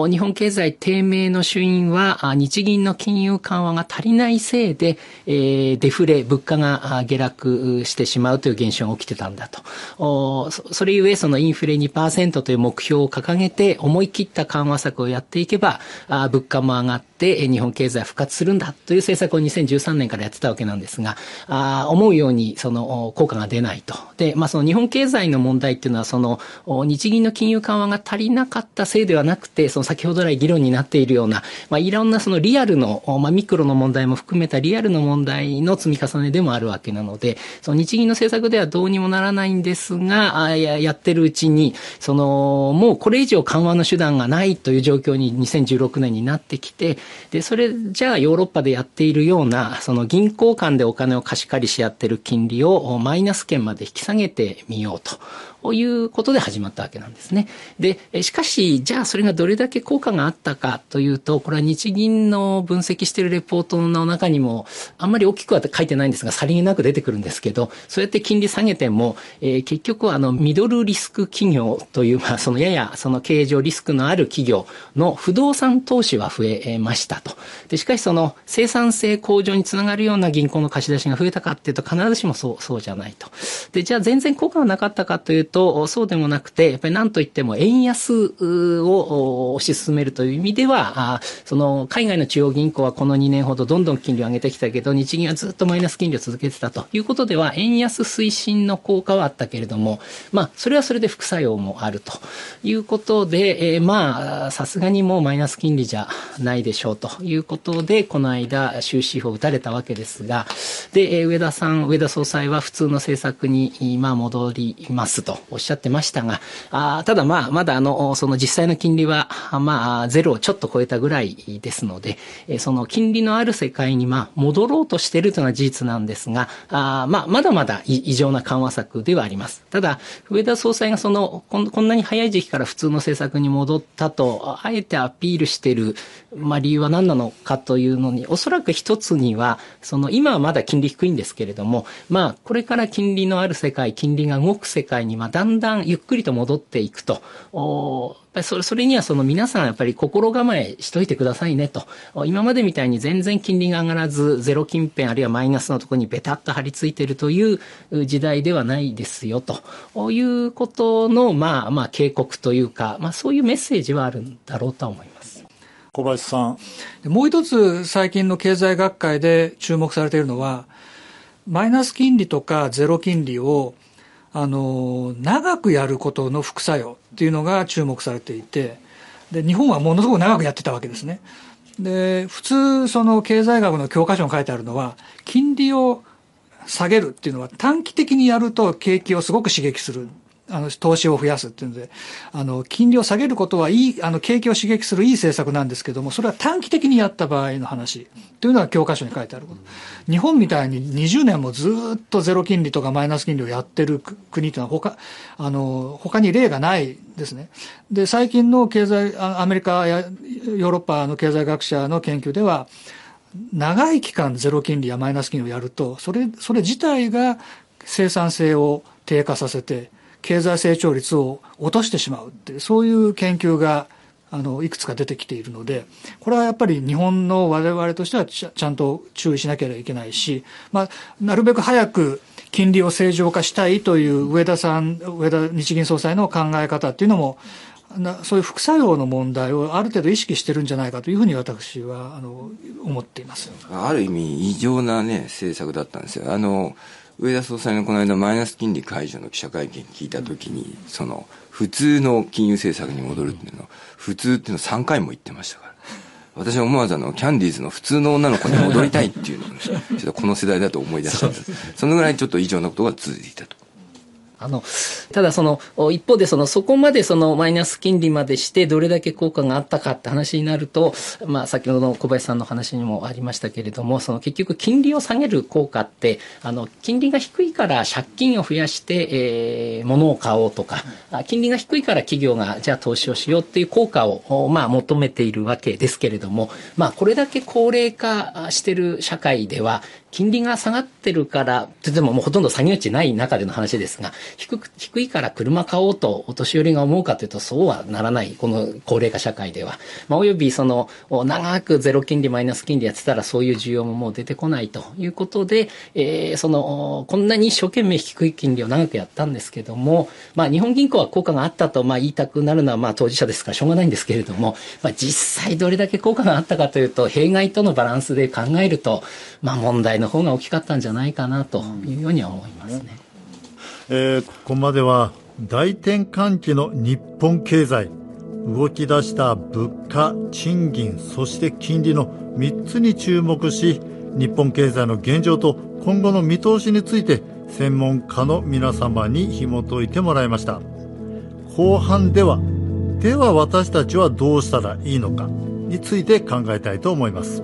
日本経済低迷の主因は、日銀の金融緩和が足りないないせいで、えー、デフレ、物価が下落してしまうという現象が起きてたんだと。それゆえ、そのインフレ2%という目標を掲げて、思い切った緩和策をやっていけば、物価も上がって、日本経済復活するんだという政策を2013年からやってたわけなんですが、あ思うようにその効果が出ないと。で、まあその日本経済の問題っていうのは、その日銀の金融緩和が足りなかったせいではなくて、その先ほど来議論になっているような、まあいろんなそのリアルの、まあミクロの問題も含めたリアルの問題の積み重ねでもあるわけなので、その日銀の政策ではどうにもならないんですが、あややってるうちに、その、もうこれ以上緩和の手段がないという状況に2016年になってきて、で、それじゃあヨーロッパでやっているような、その銀行間でお金を貸し借りし合ってる金利をマイナス圏まで引き下げてみようと。ということで始まったわけなんですね。で、しかし、じゃあそれがどれだけ効果があったかというと、これは日銀の分析しているレポートの中にも、あんまり大きくは書いてないんですが、さりげなく出てくるんですけど、そうやって金利下げても、えー、結局はあの、ミドルリスク企業という、まあ、そのややその経営上リスクのある企業の不動産投資は増えましたと。で、しかしその生産性向上につながるような銀行の貸し出しが増えたかっていうと、必ずしもそう、そうじゃないと。で、じゃあ全然効果がなかったかというと、と、そうでもなくて、やっぱり何と言っても円安を推し進めるという意味では、その海外の中央銀行はこの2年ほどどんどん金利を上げてきたけど、日銀はずっとマイナス金利を続けてたということでは、円安推進の効果はあったけれども、まあ、それはそれで副作用もあるということで、えー、まあ、さすがにもうマイナス金利じゃないでしょうということで、この間、終止符を打たれたわけですが、で、上田さん、上田総裁は普通の政策に、まあ、戻りますと。おっしゃってましたが、あただまあ、まだあの、その実際の金利は、まあ、ゼロをちょっと超えたぐらいですので、その金利のある世界にまあ、戻ろうとしているというのは事実なんですが、あまあ、まだまだ異常な緩和策ではあります。ただ、上田総裁がその、こんなに早い時期から普通の政策に戻ったと、あえてアピールしている、まあ、理由は何なのかというのに、おそらく一つには、その、今はまだ金利低いんですけれども、まあ、これから金利のある世界、金利が動く世界に、まあ、だんだんゆっくりと戻っていくと。おやっぱりそれそれにはその皆さんやっぱり心構えしといてくださいねと。今までみたいに全然金利が上がらず、ゼロ近辺あるいはマイナスのところにベタッと張り付いているという時代ではないですよということの、まあまあ警告というか、まあそういうメッセージはあるんだろうと思います。小林さん。もう一つ最近の経済学会で注目されているのは、マイナス金利とかゼロ金利をあの、長くやることの副作用っていうのが注目されていて、で、日本はものすごく長くやってたわけですね。で、普通、その経済学の教科書に書いてあるのは、金利を下げるっていうのは短期的にやると景気をすごく刺激するあの、投資を増やすっていうので、あの、金利を下げることはいい、あの、景気を刺激するいい政策なんですけども、それは短期的にやった場合の話というのは教科書に書いてあること。日本みたいに20年もずっとゼロ金利とかマイナス金利をやってる国というのは他、あの、他に例がないですね。で、最近の経済、アメリカやヨーロッパの経済学者の研究では、長い期間ゼロ金利やマイナス金利をやると、それ、それ自体が生産性を低下させて、経済成長率を落としてしまうって、そういう研究が、あの、いくつか出てきているので、これはやっぱり日本の我々としてはちゃんと注意しなければいけないし、まあ、なるべく早く金利を正常化したいという上田さん、上田日銀総裁の考え方っていうのも、なそういう副作用の問題をある程度意識してるんじゃないかというふうに私はあの思っています。ある意味異常なね政策だったんですよ。あの上田総裁のこの間マイナス金利解除の記者会見聞いたときに、その普通の金融政策に戻るっていうの普通っていうのを3回も言ってましたから私は思わずあの、キャンディーズの普通の女の子に戻りたいっていうのを、ちょっとこの世代だと思い出したんです。そのぐらいちょっと異常なことが続いていたと。あの、ただその、一方でその、そこまでそのマイナス金利までしてどれだけ効果があったかって話になると、まあ先ほどの小林さんの話にもありましたけれども、その結局金利を下げる効果って、あの、金利が低いから借金を増やして、えー、物を買おうとか、金利が低いから企業がじゃあ投資をしようっていう効果を、まあ求めているわけですけれども、まあこれだけ高齢化してる社会では、金利が下がってるから、でももうほとんど下げ打ちない中での話ですが、低く、低いから車買おうとお年寄りが思うかというとそうはならない、この高齢化社会では。まあ、およびその、長くゼロ金利、マイナス金利やってたらそういう需要ももう出てこないということで、えー、その、こんなに一生懸命低い金利を長くやったんですけども、まあ日本銀行は効果があったとまあ言いたくなるのはまあ当事者ですからしょうがないんですけれども、まあ実際どれだけ効果があったかというと、弊害とのバランスで考えると、まあ問題のの方が大きかったんじゃないかなというようには思いますね。えー、ここまでは大転換期の日本経済。動き出した物価、賃金、そして金利の3つに注目し日本経済の現状と今後の見通しについて専門家の皆様に紐解いてもらいました。後半ではでは私たちはどうしたらいいのかについて考えたいと思います